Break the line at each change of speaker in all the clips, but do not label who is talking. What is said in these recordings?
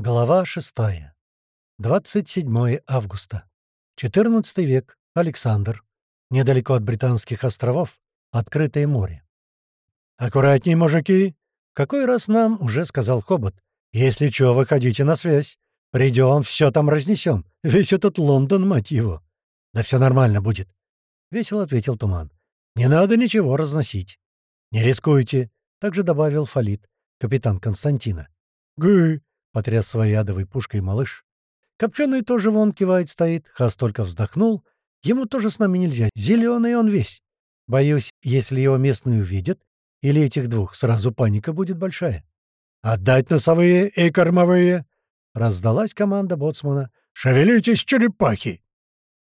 Глава 6. 27 августа. 14 век. Александр. Недалеко от Британских островов. Открытое море. «Аккуратней, мужики!» «Какой раз нам?» — уже сказал Хобот. «Если чё, выходите на связь. Придем, все там разнесем. Весь этот Лондон, мать его!» «Да все нормально будет», — весело ответил Туман. «Не надо ничего разносить». «Не рискуйте», — также добавил Фалит, капитан Константина. «Гы!» — потряс своей адовой пушкой малыш. Копченый тоже вон кивает стоит, Хас только вздохнул. Ему тоже с нами нельзя, зеленый он весь. Боюсь, если его местные увидят, или этих двух, сразу паника будет большая. «Отдать носовые и кормовые!» — раздалась команда боцмана. «Шевелитесь, черепахи!»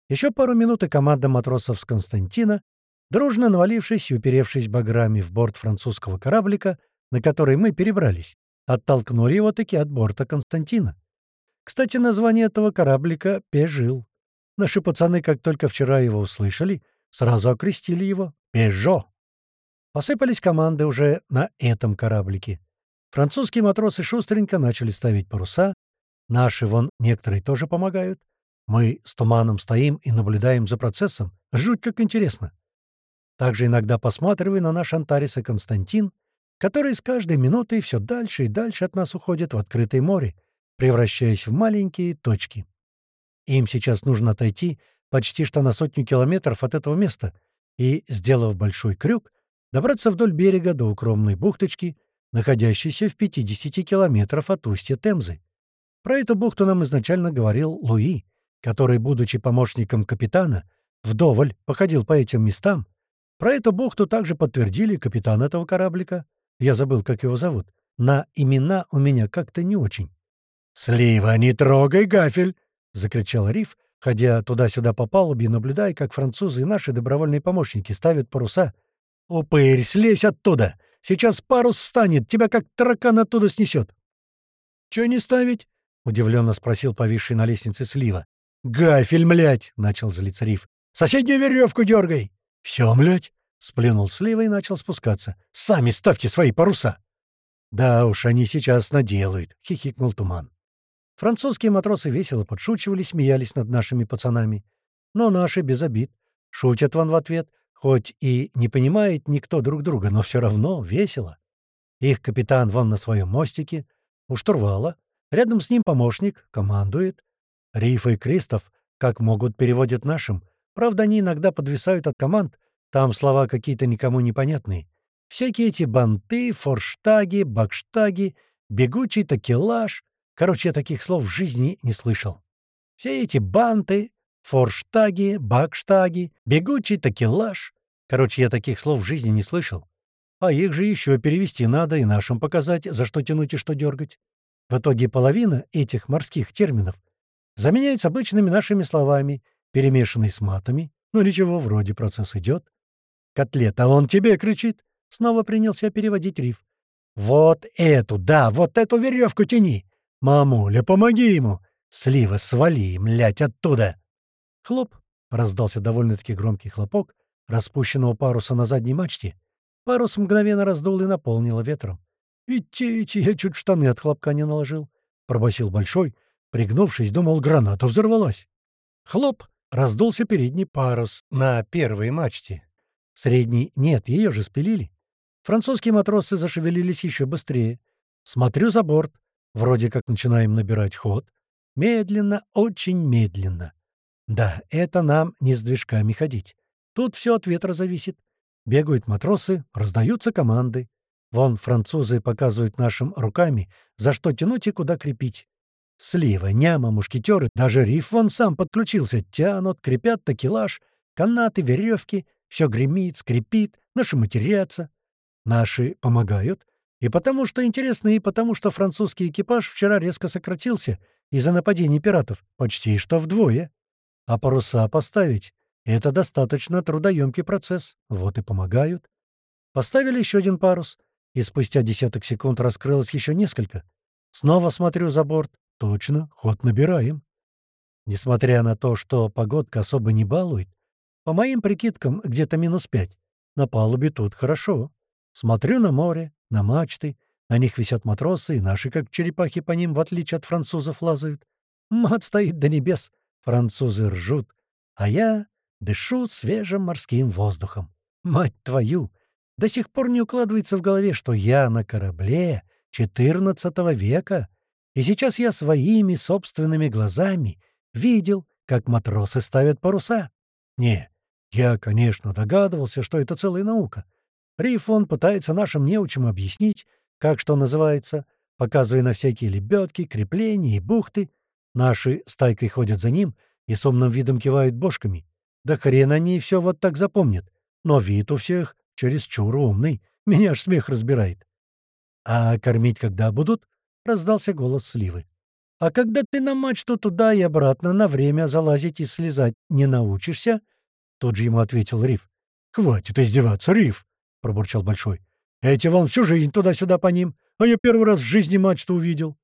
Еще пару минут и команда матросов с Константина, дружно навалившись и уперевшись баграми в борт французского кораблика, на который мы перебрались, Оттолкнули его таки от борта Константина. Кстати, название этого кораблика — «Пежил». Наши пацаны, как только вчера его услышали, сразу окрестили его «Пежо». Посыпались команды уже на этом кораблике. Французские матросы шустренько начали ставить паруса. Наши, вон, некоторые тоже помогают. Мы с туманом стоим и наблюдаем за процессом. Жуть как интересно. Также иногда посматриваю на наш Антарис и Константин — который с каждой минутой все дальше и дальше от нас уходит в открытое море, превращаясь в маленькие точки. Им сейчас нужно отойти почти что на сотню километров от этого места и, сделав большой крюк, добраться вдоль берега до укромной бухточки, находящейся в 50 километров от устья Темзы. Про эту бухту нам изначально говорил Луи, который, будучи помощником капитана, вдоволь походил по этим местам. Про эту бухту также подтвердили капитан этого кораблика, я забыл, как его зовут. На имена у меня как-то не очень. «Слива, не трогай гафель!» — закричал Риф, ходя туда-сюда по палубе, наблюдая, как французы и наши добровольные помощники ставят паруса. «Упырь, слезь оттуда! Сейчас парус встанет, тебя как таракан оттуда снесет!» «Чё не ставить?» — удивленно спросил повисший на лестнице Слива. «Гафель, млять!» — начал злиться Риф. «Соседнюю веревку дергай!» «Все, млять!» Сплюнул слива и начал спускаться. «Сами ставьте свои паруса!» «Да уж, они сейчас наделают», — хихикнул Туман. Французские матросы весело подшучивали, смеялись над нашими пацанами. Но наши без обид. Шутят вон в ответ, хоть и не понимает никто друг друга, но все равно весело. Их капитан вон на своем мостике, у штурвала. Рядом с ним помощник, командует. Риф и Кристоф, как могут, переводят нашим. Правда, они иногда подвисают от команд, там слова какие-то никому непонятные. Всякие эти банты, форштаги, бакштаги, бегучий такелаж. Короче, я таких слов в жизни не слышал. Все эти банты, форштаги, бакштаги, бегучий такелаж. Короче, я таких слов в жизни не слышал. А их же еще перевести надо и нашим показать, за что тянуть и что дергать. В итоге половина этих морских терминов заменяется обычными нашими словами, перемешанной с матами. Ну ничего, вроде процесс идет. «Котлета, он тебе кричит!» Снова принялся переводить риф. «Вот эту, да, вот эту веревку тяни! Мамуля, помоги ему! Слива, свали, млять, оттуда!» Хлоп! Раздался довольно-таки громкий хлопок распущенного паруса на задней мачте. Парус мгновенно раздул и наполнило ветром. «Идти, идти, я чуть штаны от хлопка не наложил», — пробасил Большой. Пригнувшись, думал, граната взорвалась. Хлоп! Раздулся передний парус на первой мачте. Средний нет, ее же спилили. Французские матросы зашевелились еще быстрее. Смотрю за борт. Вроде как начинаем набирать ход. Медленно, очень медленно. Да, это нам не с движками ходить. Тут все от ветра зависит. Бегают матросы, раздаются команды. Вон французы показывают нашим руками, за что тянуть и куда крепить. Слива, няма, мушкетеры, даже риф вон сам подключился, тянут, крепят такелаж, канаты, веревки, все гремит, скрипит, наши матерятся. Наши помогают. И потому что интересно, и потому что французский экипаж вчера резко сократился из-за нападений пиратов, почти что вдвое. А паруса поставить — это достаточно трудоемкий процесс, вот и помогают. Поставили еще один парус, и спустя десяток секунд раскрылось еще несколько. Снова смотрю за борт. Точно, ход набираем. Несмотря на то, что погодка особо не балует, по моим прикидкам, где-то минус пять. На палубе тут хорошо. Смотрю на море, на мачты, На них висят матросы, и наши, как черепахи, по ним, в отличие от французов, лазают. Мат стоит до небес, французы ржут, а я дышу свежим морским воздухом. Мать твою! До сих пор не укладывается в голове, что я на корабле XIV века, и сейчас я своими собственными глазами видел, как матросы ставят паруса. Не, я, конечно, догадывался, что это целая наука. Риф он пытается нашим неучим объяснить, как что называется, показывая на всякие лебедки, крепления и бухты. Наши стайкой ходят за ним и с умным видом кивают бошками. Да хрен они все вот так запомнят. Но вид у всех чересчур умный. Меня аж смех разбирает. «А кормить когда будут?» — раздался голос Сливы. «А когда ты на мачту туда и обратно на время залазить и слезать не научишься?» Тут же ему ответил Риф. «Хватит издеваться, Риф!» — пробурчал Большой. «Эти вон всю жизнь туда-сюда по ним, а я первый раз в жизни мачту увидел».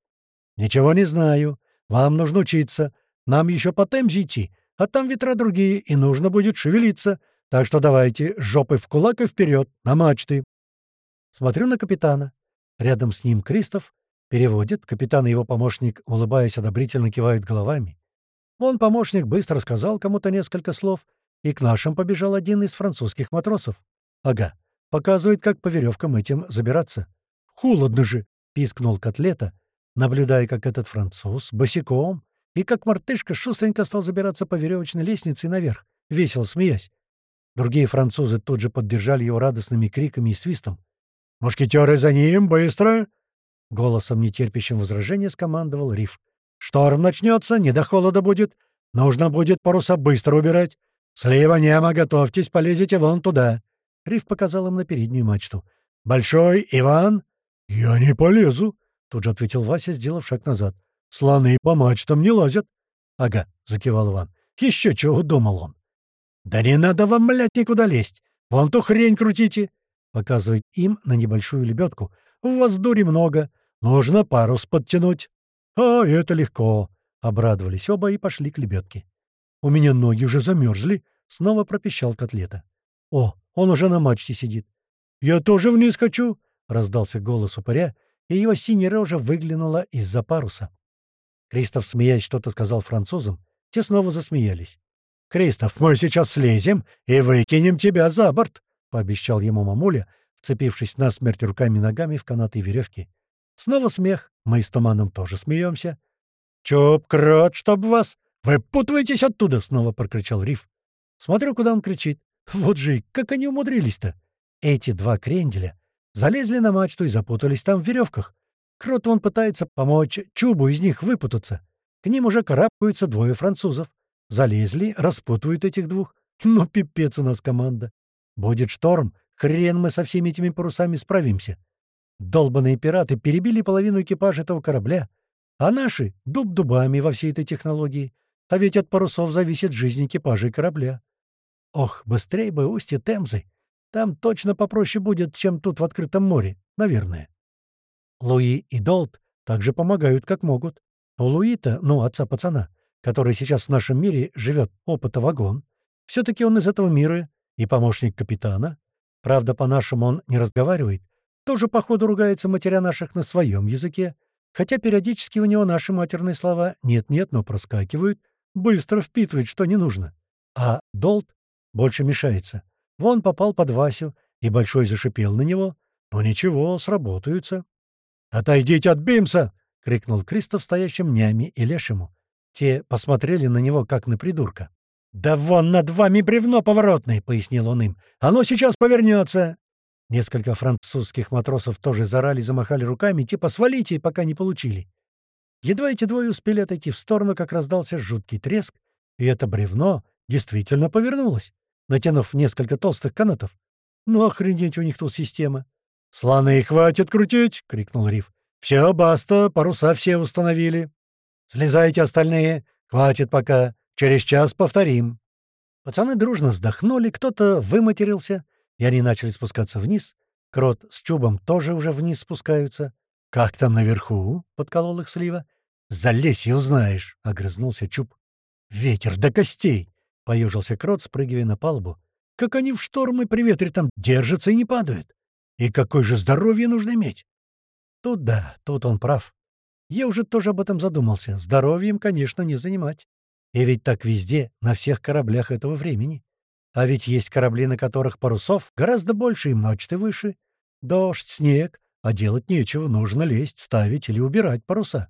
«Ничего не знаю. Вам нужно учиться. Нам еще по Темзе идти, а там ветра другие, и нужно будет шевелиться. Так что давайте, жопой в кулак и вперед, на мачты». Смотрю на капитана. Рядом с ним Кристоф. Переводит. Капитан и его помощник, улыбаясь, одобрительно кивают головами. Он, помощник, быстро сказал кому-то несколько слов, и к нашим побежал один из французских матросов. Ага, показывает, как по веревкам этим забираться. «Холодно же!» — пискнул котлета, наблюдая, как этот француз босиком и как мартышка шустренько стал забираться по веревочной лестнице наверх, весело смеясь. Другие французы тут же поддержали его радостными криками и свистом. «Мушкетеры за ним! Быстро!» Голосом, нетерпящим возражения, скомандовал Риф. «Шторм начнется, не до холода будет. Нужно будет паруса быстро убирать. Слива нема, готовьтесь, полезете вон туда». Риф показал им на переднюю мачту. «Большой Иван?» «Я не полезу», — тут же ответил Вася, сделав шаг назад. «Слоны по мачтам не лазят». «Ага», — закивал Иван. «Еще чего думал он». «Да не надо вам, блядь, никуда лезть! Вон ту хрень крутите!» Показывает им на небольшую лебедку. «У вас дури много. Нужно парус подтянуть». «А, это легко!» — обрадовались оба и пошли к лебедке. «У меня ноги уже замерзли», — снова пропищал котлета. «О, он уже на мачте сидит». «Я тоже вниз хочу!» — раздался голос упыря, и его синяя рожа выглянула из-за паруса. Кристоф, смеясь, что-то сказал французам. Те снова засмеялись. «Кристоф, мы сейчас слезем и выкинем тебя за борт», — пообещал ему мамуля, вцепившись насмерть руками и ногами в канаты и веревки. Снова смех. Мы с Туманом тоже смеемся. «Чоп, крот, чтоб вас! Выпутывайтесь оттуда!» — снова прокричал Риф. Смотрю, куда он кричит. Вот же, как они умудрились-то! Эти два кренделя залезли на мачту и запутались там в веревках. Крот вон пытается помочь Чубу из них выпутаться. К ним уже карабкаются двое французов. Залезли, распутывают этих двух. Ну, пипец у нас команда. Будет шторм, хрен мы со всеми этими парусами справимся. Долбаные пираты перебили половину экипажа этого корабля, а наши — дуб дубами во всей этой технологии. А ведь от парусов зависит жизнь экипажа и корабля. Ох, быстрее бы устье Темзы. Там точно попроще будет, чем тут в открытом море, наверное. Луи и Долт также помогают, как могут. У Луи-то, ну, отца пацана, который сейчас в нашем мире живет опыта вагон. Все-таки он из этого мира и помощник капитана. Правда, по-нашему он не разговаривает. Тоже, походу, ругается матеря наших на своем языке. Хотя периодически у него наши матерные слова нет-нет, но проскакивают. Быстро впитывает, что не нужно. А Долт больше мешается. Вон попал под Васю, и Большой зашипел на него. Но ничего, сработаются. «Отойдите от Бимса!» — крикнул Кристоф стоящим няме и лешему. Те посмотрели на него, как на придурка. «Да вон над вами бревно поворотное!» — пояснил он им. «Оно сейчас повернется!» Несколько французских матросов тоже зарали, замахали руками, типа «свалите», пока не получили. Едва эти двое успели отойти в сторону, как раздался жуткий треск, и это бревно действительно повернулось, натянув несколько толстых канатов. Ну, охренеть у них тут система. «Слоны хватит крутить!» — крикнул Риф. «Все, баста, паруса все установили!» «Слезайте остальные! Хватит пока! Через час повторим!» Пацаны дружно вздохнули, кто-то выматерился, и они начали спускаться вниз. Крот с Чубом тоже уже вниз спускаются. «Как там наверху?» — подколол их Слива. «Залезь и узнаешь!» — огрызнулся Чуб. «Ветер до костей!» — поежился Крот, спрыгивая на палубу. «Как они в шторм и при ветре там держатся и не падают! И какое же здоровье нужно иметь!» Тут да, тут он прав. Я уже тоже об этом задумался. Здоровьем, конечно, не занимать. И ведь так везде, на всех кораблях этого времени. А ведь есть корабли, на которых парусов гораздо больше и мачты выше. Дождь, снег, а делать нечего, нужно лезть, ставить или убирать паруса.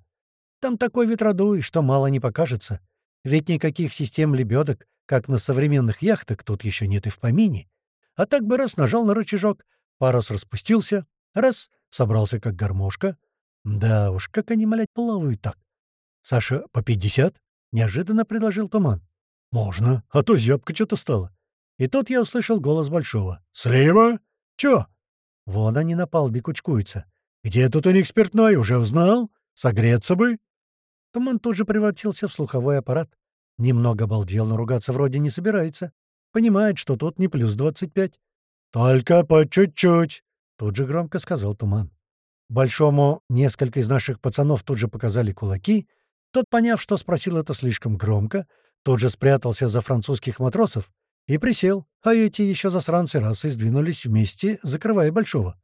Там такой ветродуй, что мало не покажется. Ведь никаких систем лебедок, как на современных яхтах, тут еще нет и в помине. А так бы раз нажал на рычажок, парус распустился, раз — собрался как гармошка. Да уж, как они, млять, плавают так. «Саша, по пятьдесят?» — неожиданно предложил Туман. «Можно, а то зябко что-то стало». И тут я услышал голос Большого. «Слива? Чё?» Вон они на палубе кучкуются. «Где тут у них спиртной, уже узнал? Согреться бы?» Туман тут же превратился в слуховой аппарат. Немного обалдел, но ругаться вроде не собирается. Понимает, что тут не плюс двадцать пять. «Только по чуть-чуть», — тут же громко сказал Туман. Большому несколько из наших пацанов тут же показали кулаки. Тот, поняв, что спросил это слишком громко, тут же спрятался за французских матросов и присел, а эти еще засранцы раз и сдвинулись вместе, закрывая Большого.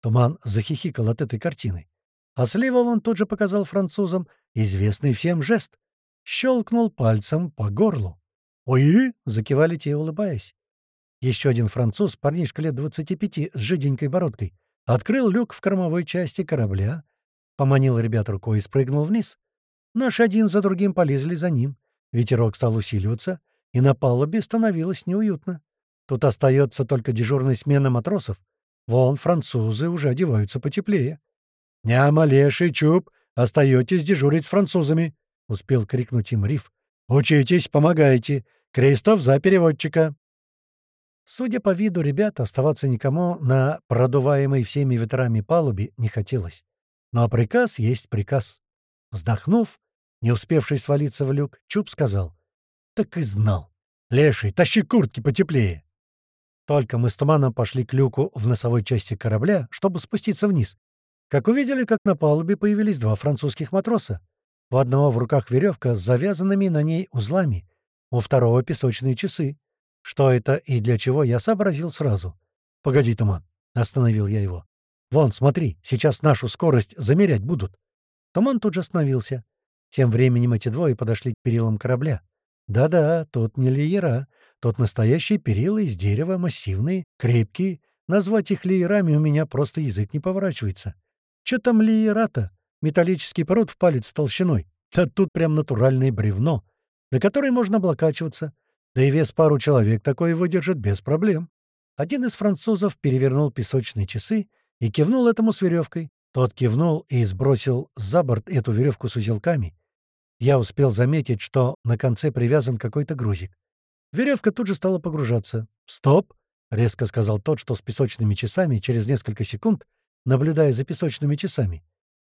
Туман захихикал от этой картины. А слева он тут же показал французам известный всем жест. Щелкнул пальцем по горлу. «Ой!» — закивали те, улыбаясь. Еще один француз, парнишка лет 25 с жиденькой бородкой, открыл люк в кормовой части корабля, поманил ребят рукой и спрыгнул вниз. Наши один за другим полезли за ним. Ветерок стал усиливаться, и на палубе становилось неуютно. Тут остается только дежурная смена матросов. Вон, французы уже одеваются потеплее. «Няма, леший, чуб, остаетесь дежурить с французами!» — успел крикнуть им Риф. «Учитесь, помогайте! Крестов за переводчика!» Судя по виду ребят, оставаться никому на продуваемой всеми ветрами палубе не хотелось. Но приказ есть приказ. Вздохнув, не успевший свалиться в люк, Чуб сказал. «Так и знал. Леший, тащи куртки потеплее!» Только мы с Туманом пошли к люку в носовой части корабля, чтобы спуститься вниз, как увидели, как на палубе появились два французских матроса. У одного в руках веревка с завязанными на ней узлами, у второго — песочные часы. Что это и для чего, я сообразил сразу. «Погоди, Туман», — остановил я его. «Вон, смотри, сейчас нашу скорость замерять будут». Туман тут же остановился. Тем временем эти двое подошли к перилам корабля. Да-да, тут не леера, тут настоящие перила из дерева, массивные, крепкие. Назвать их леерами у меня просто язык не поворачивается. Чё там лиерата? Металлический пород в палец толщиной. А тут прям натуральное бревно, на которое можно облокачиваться. Да и вес пару человек такое выдержит без проблем. Один из французов перевернул песочные часы и кивнул этому с веревкой. Тот кивнул и сбросил за борт эту веревку с узелками. Я успел заметить, что на конце привязан какой-то грузик. Веревка тут же стала погружаться. «Стоп!» — резко сказал тот, что с песочными часами через несколько секунд наблюдая за песочными часами.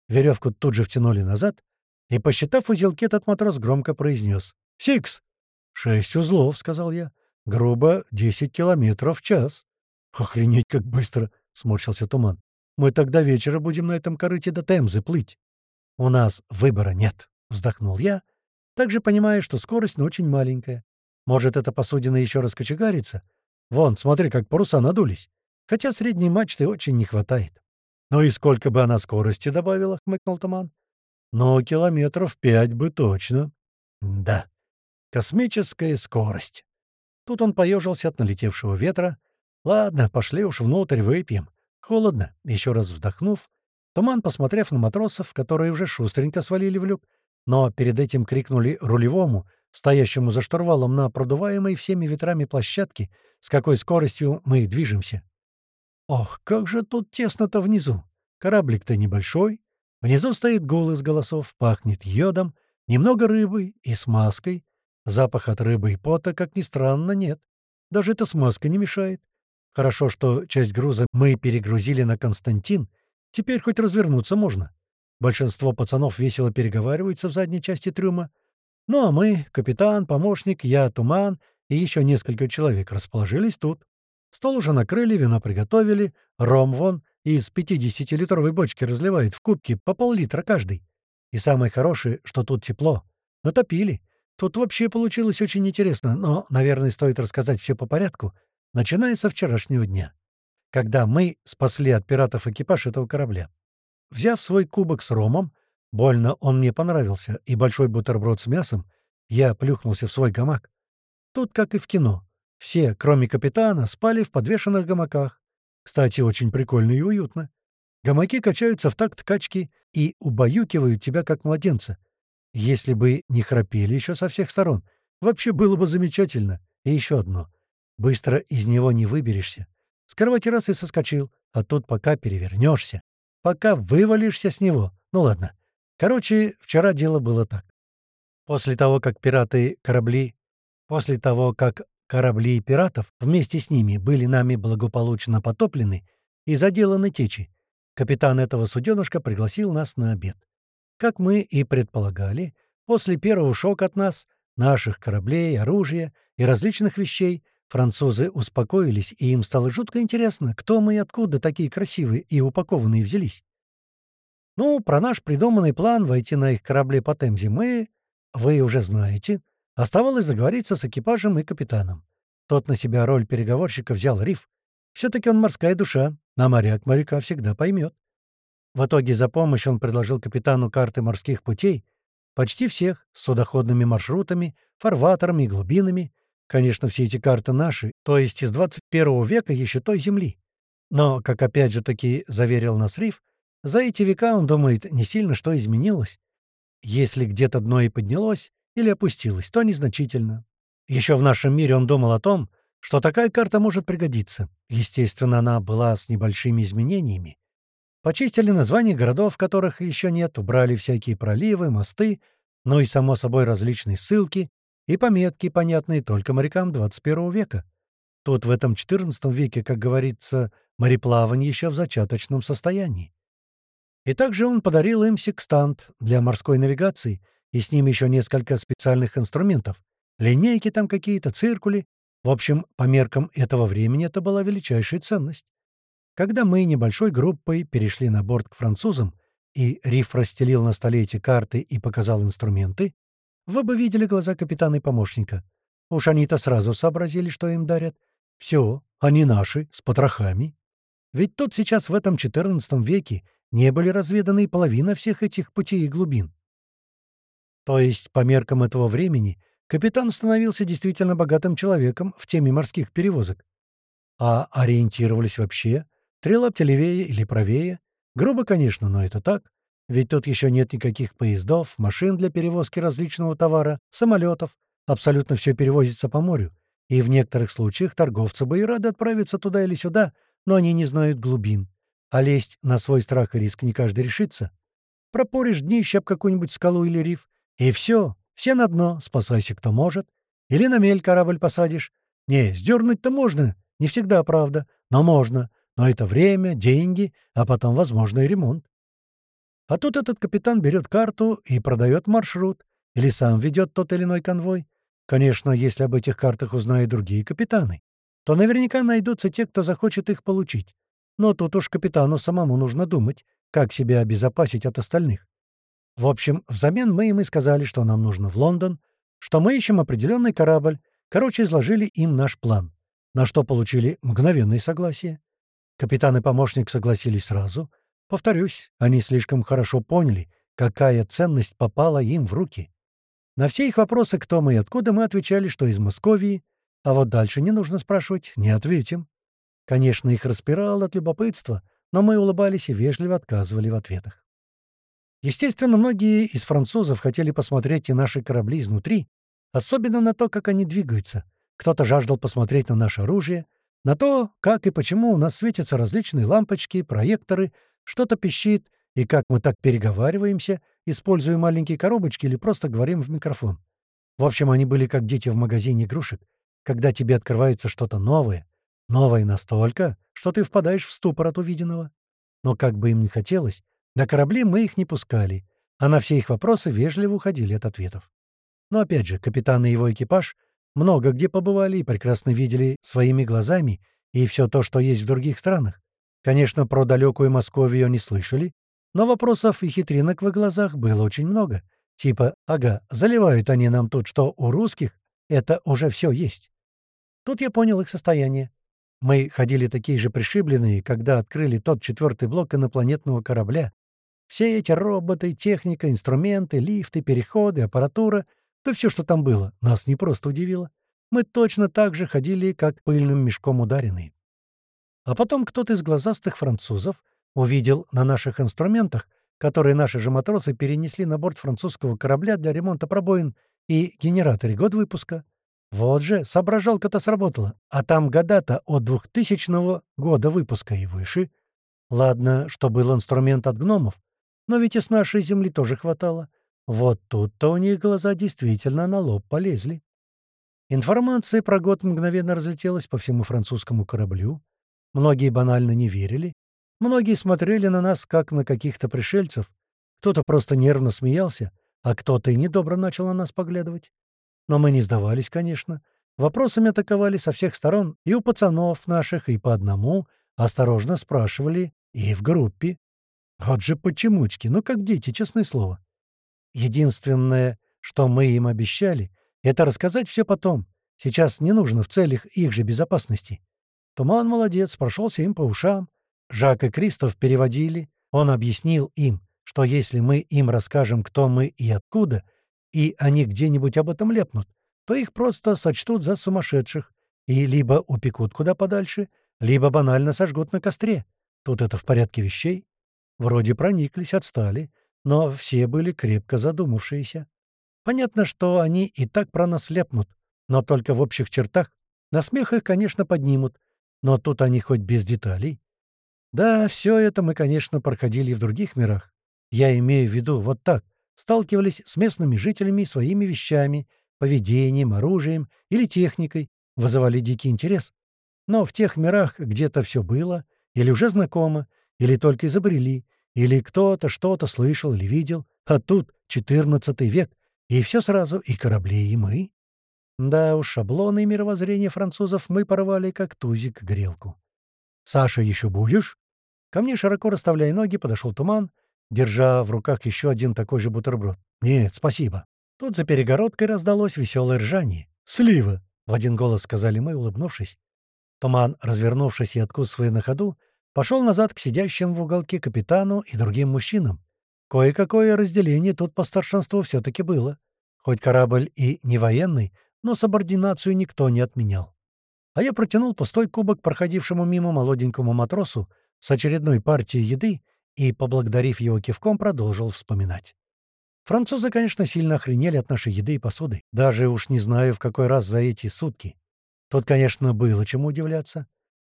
Веревку тут же втянули назад, и, посчитав узелки, этот матрос громко произнес «Сикс!» «Шесть узлов», — сказал я. «Грубо десять километров в час». «Охренеть, как быстро!» — сморщился туман. «Мы тогда вечера будем на этом корыте до Темзы плыть». «У нас выбора нет», — вздохнул я, также понимая, что скорость ну, очень маленькая. Может, эта посудина еще раз кочегарится? Вон, смотри, как паруса надулись. Хотя средней мачты очень не хватает. «Ну и сколько бы она скорости добавила?» — хмыкнул Туман. «Ну, километров пять бы точно». «Да, космическая скорость». Тут он поежился от налетевшего ветра. «Ладно, пошли уж внутрь, выпьем. Холодно». Еще раз вздохнув, Туман, посмотрев на матросов, которые уже шустренько свалили в люк, но перед этим крикнули рулевому, стоящему за штурвалом на продуваемой всеми ветрами площадке, с какой скоростью мы движемся. Ох, как же тут тесно-то внизу. Кораблик-то небольшой. Внизу стоит гул из голосов, пахнет йодом, немного рыбы и смазкой. Запах от рыбы и пота, как ни странно, нет. Даже эта смазка не мешает. Хорошо, что часть груза мы перегрузили на Константин. Теперь хоть развернуться можно. Большинство пацанов весело переговариваются в задней части трюма. Ну а мы, капитан, помощник, я, Туман и еще несколько человек расположились тут. Стол уже накрыли, вино приготовили, ром вон из 50-литровой бочки разливает в кубки по пол-литра каждый. И самое хорошее, что тут тепло. Натопили. Тут вообще получилось очень интересно, но, наверное, стоит рассказать все по порядку, начиная со вчерашнего дня, когда мы спасли от пиратов экипаж этого корабля. Взяв свой кубок с ромом, больно он мне понравился, и большой бутерброд с мясом, я плюхнулся в свой гамак. Тут, как и в кино, все, кроме капитана, спали в подвешенных гамаках. Кстати, очень прикольно и уютно. Гамаки качаются в такт качки и убаюкивают тебя, как младенца. Если бы не храпели еще со всех сторон, вообще было бы замечательно. И еще одно. Быстро из него не выберешься. С кровати раз и соскочил, а тут пока перевернешься, пока вывалишься с него. Ну ладно. Короче, вчера дело было так. После того, как пираты корабли... После того, как корабли пиратов вместе с ними были нами благополучно потоплены и заделаны течи, капитан этого суденышка пригласил нас на обед. Как мы и предполагали, после первого шока от нас, наших кораблей, оружия и различных вещей, французы успокоились, и им стало жутко интересно, кто мы и откуда такие красивые и упакованные взялись. Ну, про наш придуманный план войти на их корабли по Темзе мы, вы уже знаете. Оставалось договориться с экипажем и капитаном. Тот на себя роль переговорщика взял риф. Все-таки он морская душа, а моряк моряка всегда поймет. В итоге за помощь он предложил капитану карты морских путей, почти всех, с судоходными маршрутами, фарватерами и глубинами. Конечно, все эти карты наши, то есть из 21 века еще той земли. Но, как опять же таки заверил нас Риф, за эти века, он думает, не сильно что изменилось. Если где-то дно и поднялось или опустилось, то незначительно. Еще в нашем мире он думал о том, что такая карта может пригодиться. Естественно, она была с небольшими изменениями, Почистили названия городов, которых еще нет, убрали всякие проливы, мосты, ну и, само собой, различные ссылки и пометки, понятные только морякам 21 века. Тут в этом XIV веке, как говорится, мореплавание еще в зачаточном состоянии. И также он подарил им секстант для морской навигации, и с ним еще несколько специальных инструментов. Линейки там какие-то, циркули. В общем, по меркам этого времени это была величайшая ценность. Когда мы небольшой группой перешли на борт к французам, и Риф расстелил на столе эти карты и показал инструменты, вы бы видели глаза капитана и помощника. Уж они-то сразу сообразили, что им дарят. Все, они наши, с потрохами. Ведь тут сейчас в этом XIV веке не были разведаны половина всех этих путей и глубин. То есть, по меркам этого времени, капитан становился действительно богатым человеком в теме морских перевозок. А ориентировались вообще Три лапти левее или правее. Грубо, конечно, но это так. Ведь тут еще нет никаких поездов, машин для перевозки различного товара, самолетов. Абсолютно все перевозится по морю. И в некоторых случаях торговцы бы и рады отправиться туда или сюда, но они не знают глубин. А лезть на свой страх и риск не каждый решится. Пропоришь днище об какую-нибудь скалу или риф, и все, все на дно, спасайся кто может. Или на мель корабль посадишь. Не, сдернуть-то можно, не всегда, правда, но можно — но это время, деньги, а потом, возможно, и ремонт. А тут этот капитан берет карту и продает маршрут, или сам ведет тот или иной конвой. Конечно, если об этих картах узнают другие капитаны, то наверняка найдутся те, кто захочет их получить. Но тут уж капитану самому нужно думать, как себя обезопасить от остальных. В общем, взамен мы им и сказали, что нам нужно в Лондон, что мы ищем определенный корабль. Короче, изложили им наш план, на что получили мгновенное согласие. Капитан и помощник согласились сразу. Повторюсь, они слишком хорошо поняли, какая ценность попала им в руки. На все их вопросы, кто мы и откуда, мы отвечали, что из Московии, а вот дальше не нужно спрашивать, не ответим. Конечно, их распирало от любопытства, но мы улыбались и вежливо отказывали в ответах. Естественно, многие из французов хотели посмотреть и наши корабли изнутри, особенно на то, как они двигаются. Кто-то жаждал посмотреть на наше оружие, на то, как и почему у нас светятся различные лампочки, проекторы, что-то пищит, и как мы так переговариваемся, используя маленькие коробочки или просто говорим в микрофон. В общем, они были как дети в магазине игрушек, когда тебе открывается что-то новое. Новое настолько, что ты впадаешь в ступор от увиденного. Но как бы им ни хотелось, на корабли мы их не пускали, а на все их вопросы вежливо уходили от ответов. Но опять же, капитан и его экипаж — много где побывали и прекрасно видели своими глазами и все то, что есть в других странах. Конечно, про далекую Московию не слышали, но вопросов и хитринок в глазах было очень много. Типа, ага, заливают они нам тут, что у русских это уже все есть. Тут я понял их состояние. Мы ходили такие же пришибленные, когда открыли тот четвертый блок инопланетного корабля, Все эти роботы, техника, инструменты, лифты, переходы, аппаратура, да все, что там было, нас не просто удивило. Мы точно так же ходили, как пыльным мешком ударенные. А потом кто-то из глазастых французов увидел на наших инструментах, которые наши же матросы перенесли на борт французского корабля для ремонта пробоин и генераторе год выпуска. Вот же, соображалка-то сработала. А там года-то от 2000 года выпуска и выше. Ладно, что был инструмент от гномов, но ведь и с нашей земли тоже хватало. Вот тут-то у них глаза действительно на лоб полезли. Информация про год мгновенно разлетелась по всему французскому кораблю. Многие банально не верили. Многие смотрели на нас, как на каких-то пришельцев. Кто-то просто нервно смеялся, а кто-то и недобро начал на нас поглядывать. Но мы не сдавались, конечно. Вопросами атаковали со всех сторон, и у пацанов наших, и по одному, осторожно спрашивали, и в группе. Вот же почемучки, ну как дети, честное слово. Единственное, что мы им обещали, это рассказать все потом. Сейчас не нужно в целях их же безопасности. Туман молодец, прошелся им по ушам. Жак и Кристоф переводили. Он объяснил им, что если мы им расскажем, кто мы и откуда, и они где-нибудь об этом лепнут, то их просто сочтут за сумасшедших и либо упекут куда подальше, либо банально сожгут на костре. Тут это в порядке вещей. Вроде прониклись, отстали, но все были крепко задумавшиеся. Понятно, что они и так про нас лепнут, но только в общих чертах. На смех их, конечно, поднимут, но тут они хоть без деталей. Да, все это мы, конечно, проходили в других мирах. Я имею в виду вот так сталкивались с местными жителями своими вещами, поведением, оружием или техникой, вызывали дикий интерес. Но в тех мирах где-то все было, или уже знакомо, или только изобрели, или кто-то что-то слышал или видел, а тут четырнадцатый век, и все сразу, и корабли, и мы. Да уж, шаблоны и мировоззрение французов мы порвали, как тузик грелку. «Саша, еще будешь?» Ко мне, широко расставляя ноги, подошел туман, держа в руках еще один такой же бутерброд. «Нет, спасибо». Тут за перегородкой раздалось веселое ржание. «Слива!» — в один голос сказали мы, улыбнувшись. Туман, развернувшись и откусывая на ходу, пошел назад к сидящим в уголке капитану и другим мужчинам. Кое-какое разделение тут по старшинству все-таки было. Хоть корабль и не военный, но субординацию никто не отменял. А я протянул пустой кубок проходившему мимо молоденькому матросу с очередной партией еды и, поблагодарив его кивком, продолжил вспоминать. Французы, конечно, сильно охренели от нашей еды и посуды. Даже уж не знаю, в какой раз за эти сутки. Тут, конечно, было чему удивляться.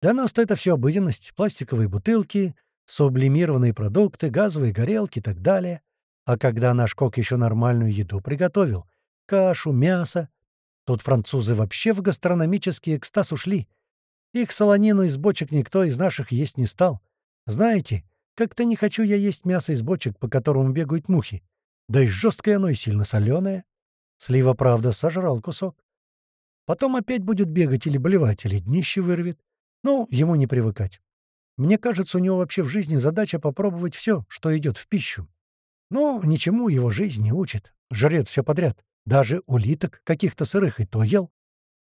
Для нас-то это все обыденность. Пластиковые бутылки, сублимированные продукты, газовые горелки и так далее. А когда наш кок еще нормальную еду приготовил, кашу, мясо, тут французы вообще в гастрономический экстаз ушли. Их солонину из бочек никто из наших есть не стал. Знаете, как-то не хочу я есть мясо из бочек, по которому бегают мухи. Да и жесткое оно и сильно соленое. Слива, правда, сожрал кусок. Потом опять будет бегать или блевать, или днище вырвет. Ну, ему не привыкать. Мне кажется, у него вообще в жизни задача попробовать все, что идет в пищу. Но ничему его жизнь не учит. Жрет все подряд. Даже улиток каких-то сырых и то ел.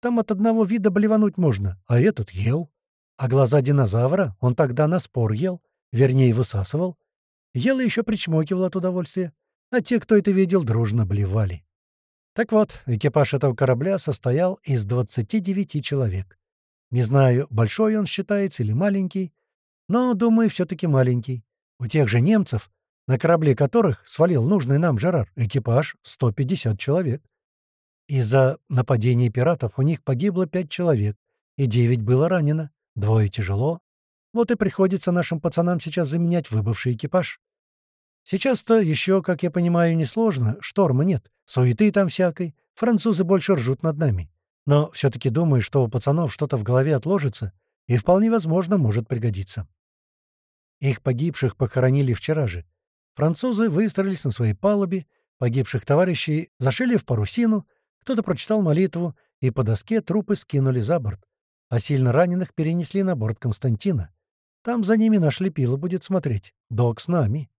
Там от одного вида блевануть можно, а этот ел. А глаза динозавра он тогда на спор ел. Вернее, высасывал. Ел и еще причмокивал от удовольствия. А те, кто это видел, дружно блевали. Так вот, экипаж этого корабля состоял из 29 человек. Не знаю, большой он считается или маленький, но, думаю, все-таки маленький. У тех же немцев, на корабле которых свалил нужный нам Жерар, экипаж 150 человек. Из-за нападения пиратов у них погибло 5 человек, и 9 было ранено, двое тяжело, вот и приходится нашим пацанам сейчас заменять выбывший экипаж. Сейчас-то еще, как я понимаю, несложно, шторма нет, суеты там всякой, французы больше ржут над нами. Но все-таки думаю, что у пацанов что-то в голове отложится и вполне возможно может пригодиться. Их погибших похоронили вчера же. Французы выстроились на своей палубе, погибших товарищей зашили в парусину, кто-то прочитал молитву, и по доске трупы скинули за борт, а сильно раненых перенесли на борт Константина. Там за ними нашли пило будет смотреть. Док с нами.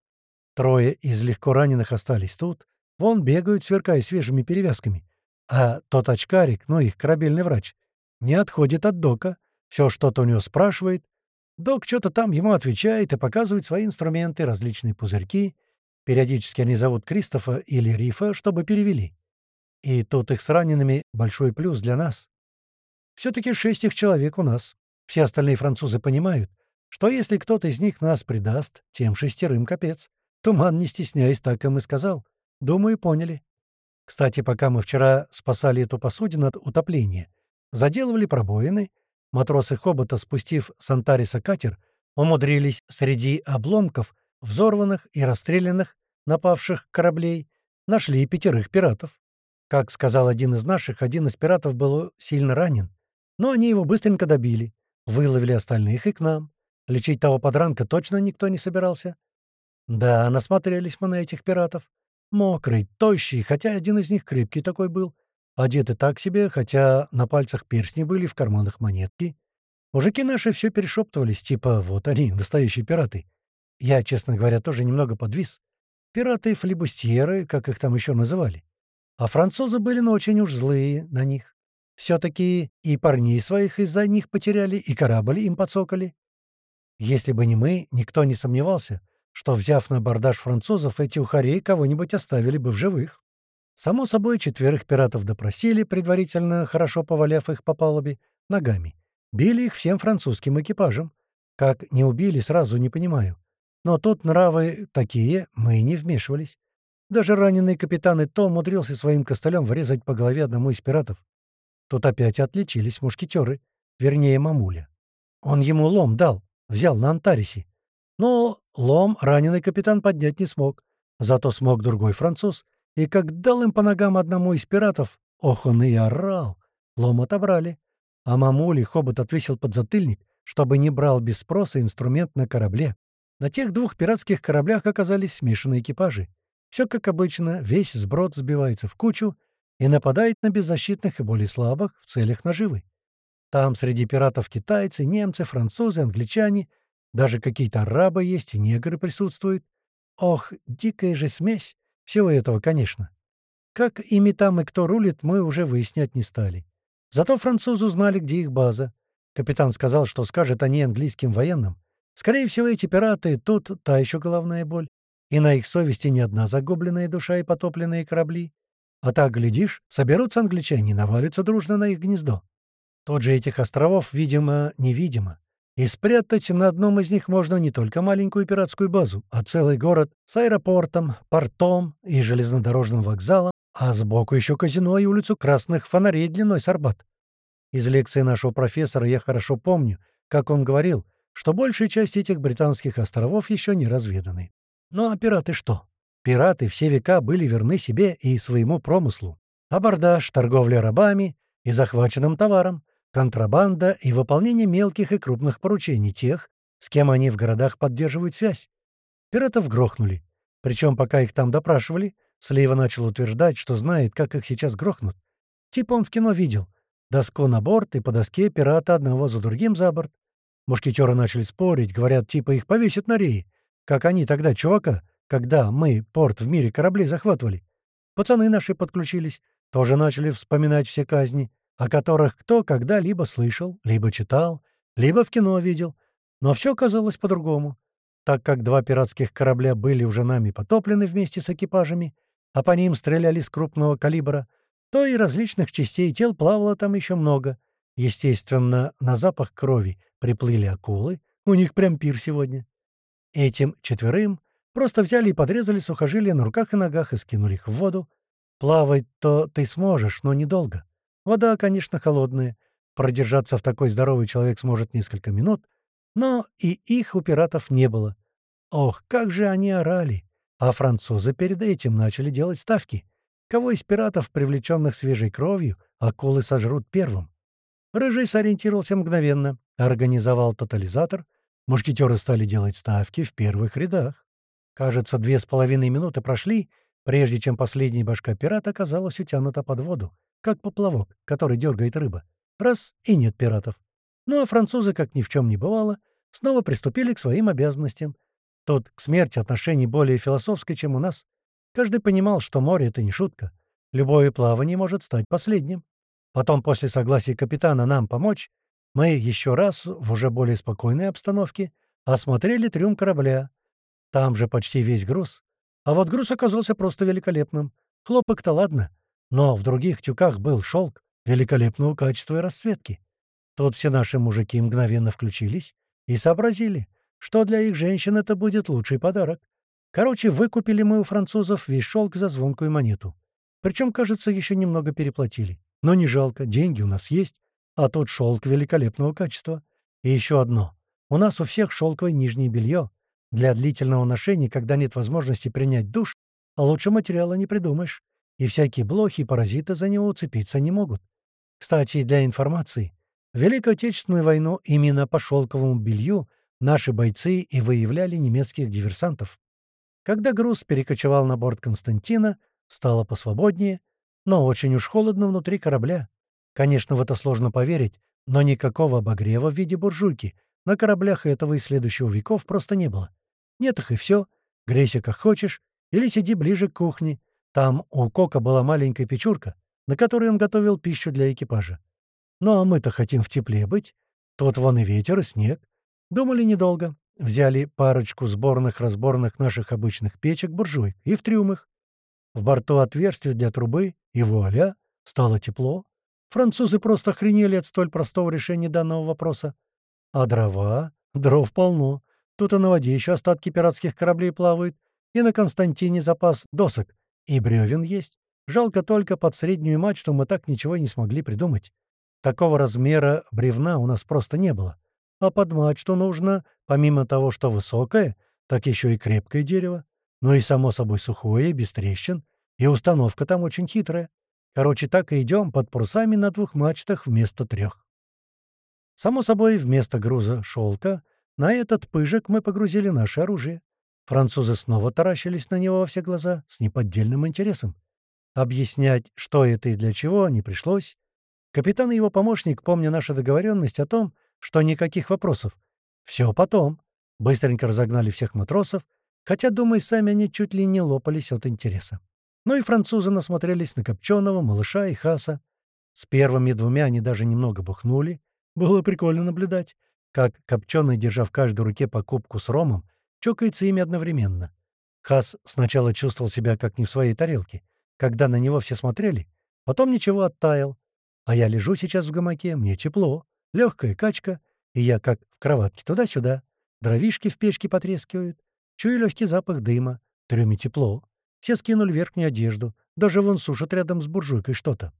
Трое из легко раненых остались тут. Вон бегают, сверкая свежими перевязками. А тот очкарик, ну их корабельный врач, не отходит от дока. Все что-то у него спрашивает. Док что-то там ему отвечает и показывает свои инструменты, различные пузырьки, Периодически они зовут Кристофа или Рифа, чтобы перевели. И тут их с ранеными большой плюс для нас. Все-таки шесть их человек у нас. Все остальные французы понимают, что если кто-то из них нас предаст, тем шестерым капец. Туман, не стесняясь, так им и сказал. Думаю, поняли. Кстати, пока мы вчера спасали эту посудину от утопления, заделывали пробоины, матросы Хобота, спустив с Антариса катер, умудрились среди обломков, взорванных и расстрелянных, напавших кораблей, нашли пятерых пиратов. Как сказал один из наших, один из пиратов был сильно ранен, но они его быстренько добили, выловили остальных и к нам. Лечить того подранка точно никто не собирался. Да, насмотрелись мы на этих пиратов. Мокрый, тощий, хотя один из них крепкий такой был. Одеты так себе, хотя на пальцах перстни были, в карманах монетки. Мужики наши все перешептывались, типа «вот они, настоящие пираты». Я, честно говоря, тоже немного подвис. Пираты-флибустьеры, как их там еще называли. А французы были, ну, очень уж злые на них. Все-таки и парней своих из-за них потеряли, и корабль им подсокали. Если бы не мы, никто не сомневался, что, взяв на абордаж французов, эти ухари кого-нибудь оставили бы в живых. Само собой, четверых пиратов допросили, предварительно хорошо поваляв их по палубе, ногами. Били их всем французским экипажем. Как не убили, сразу не понимаю. Но тут нравы такие, мы и не вмешивались. Даже раненый капитан и то умудрился своим костылем врезать по голове одному из пиратов. Тут опять отличились мушкетеры, вернее, мамуля. Он ему лом дал, взял на Антарисе. Но лом раненый капитан поднять не смог. Зато смог другой француз. И как дал им по ногам одному из пиратов, ох, он и орал. Лом отобрали. А мамули хобот отвесил подзатыльник, чтобы не брал без спроса инструмент на корабле. На тех двух пиратских кораблях оказались смешанные экипажи. Все как обычно, весь сброд сбивается в кучу и нападает на беззащитных и более слабых в целях наживы. Там среди пиратов китайцы, немцы, французы, англичане — даже какие-то арабы есть и негры присутствуют. Ох, дикая же смесь всего этого, конечно. Как ими там и кто рулит, мы уже выяснять не стали. Зато французы узнали, где их база. Капитан сказал, что скажет они английским военным. Скорее всего, эти пираты тут та еще головная боль. И на их совести ни одна загубленная душа и потопленные корабли. А так, глядишь, соберутся англичане и навалятся дружно на их гнездо. Тот же этих островов, видимо, невидимо. И спрятать на одном из них можно не только маленькую пиратскую базу, а целый город с аэропортом, портом и железнодорожным вокзалом, а сбоку еще казино и улицу красных фонарей длиной с Арбат. Из лекции нашего профессора я хорошо помню, как он говорил, что большая часть этих британских островов еще не разведаны. Ну а пираты что? Пираты все века были верны себе и своему промыслу. Абордаж, торговля рабами и захваченным товаром, контрабанда и выполнение мелких и крупных поручений тех, с кем они в городах поддерживают связь. Пиратов грохнули. Причем, пока их там допрашивали, Слива начал утверждать, что знает, как их сейчас грохнут. Типа он в кино видел. Доску на борт и по доске пирата одного за другим за борт. Мушкетеры начали спорить, говорят, типа их повесят на рее. Как они тогда, чувака, когда мы порт в мире кораблей захватывали. Пацаны наши подключились, тоже начали вспоминать все казни о которых кто когда-либо слышал, либо читал, либо в кино видел. Но все казалось по-другому. Так как два пиратских корабля были уже нами потоплены вместе с экипажами, а по ним стреляли с крупного калибра, то и различных частей тел плавало там еще много. Естественно, на запах крови приплыли акулы, у них прям пир сегодня. Этим четверым просто взяли и подрезали сухожилия на руках и ногах и скинули их в воду. Плавать-то ты сможешь, но недолго. Вода, конечно, холодная. Продержаться в такой здоровый человек сможет несколько минут, но и их у пиратов не было. Ох, как же они орали! А французы перед этим начали делать ставки. Кого из пиратов, привлеченных свежей кровью, акулы сожрут первым? Рыжий сориентировался мгновенно, организовал тотализатор. Мушкетеры стали делать ставки в первых рядах. Кажется, две с половиной минуты прошли, прежде чем последняя башка пирата оказалась утянута под воду как поплавок, который дергает рыба. Раз — и нет пиратов. Ну а французы, как ни в чем не бывало, снова приступили к своим обязанностям. Тут к смерти отношений более философской, чем у нас. Каждый понимал, что море — это не шутка. Любое плавание может стать последним. Потом, после согласия капитана нам помочь, мы еще раз, в уже более спокойной обстановке, осмотрели трюм корабля. Там же почти весь груз. А вот груз оказался просто великолепным. Хлопок-то ладно, но в других тюках был шелк великолепного качества и расцветки. Тут все наши мужики мгновенно включились и сообразили, что для их женщин это будет лучший подарок. Короче, выкупили мы у французов весь шелк за звонкую монету. Причем, кажется, еще немного переплатили. Но не жалко, деньги у нас есть, а тут шелк великолепного качества. И еще одно. У нас у всех шелковое нижнее белье. Для длительного ношения, когда нет возможности принять душ, лучше материала не придумаешь. И всякие блохи и паразиты за него уцепиться не могут. Кстати, для информации, в Великую Отечественную войну именно по шелковому белью наши бойцы и выявляли немецких диверсантов. Когда груз перекочевал на борт Константина, стало посвободнее, но очень уж холодно внутри корабля. Конечно, в это сложно поверить, но никакого обогрева в виде буржуйки на кораблях этого и следующего веков просто не было. Нет их и все. Грейся как хочешь, или сиди ближе к кухне. Там у Кока была маленькая печурка, на которой он готовил пищу для экипажа. Ну а мы-то хотим в тепле быть. Тут вон и ветер, и снег. Думали недолго. Взяли парочку сборных-разборных наших обычных печек-буржуек и в трюмах. В борту отверстие для трубы, и вуаля, стало тепло. Французы просто охренели от столь простого решения данного вопроса. А дрова? Дров полно. Тут и на воде еще остатки пиратских кораблей плавают, и на Константине запас досок, и бревен есть. Жалко только под среднюю мачту мы так ничего не смогли придумать. Такого размера бревна у нас просто не было. А под мачту нужно, помимо того, что высокое, так еще и крепкое дерево. Ну и, само собой, сухое, без трещин. И установка там очень хитрая. Короче, так и идем под парусами на двух мачтах вместо трех. Само собой, вместо груза шелка на этот пыжик мы погрузили наше оружие. Французы снова таращились на него во все глаза с неподдельным интересом. Объяснять, что это и для чего, не пришлось. Капитан и его помощник, помня нашу договоренность о том, что никаких вопросов. Все потом. Быстренько разогнали всех матросов Хотя, думаю, сами они чуть ли не лопались от интереса. Ну и французы насмотрелись на Копченого, Малыша и Хаса. С первыми двумя они даже немного бухнули. Было прикольно наблюдать, как Копченый, держа в каждой руке по кубку с ромом, чокается ими одновременно. Хас сначала чувствовал себя как не в своей тарелке, когда на него все смотрели, потом ничего оттаял. А я лежу сейчас в гамаке, мне тепло, легкая качка, и я как в кроватке туда-сюда. Дровишки в печке потрескивают, Чую легкий запах дыма. Трюме тепло. Все скинули верхнюю одежду. Даже вон сушат рядом с буржуйкой что-то.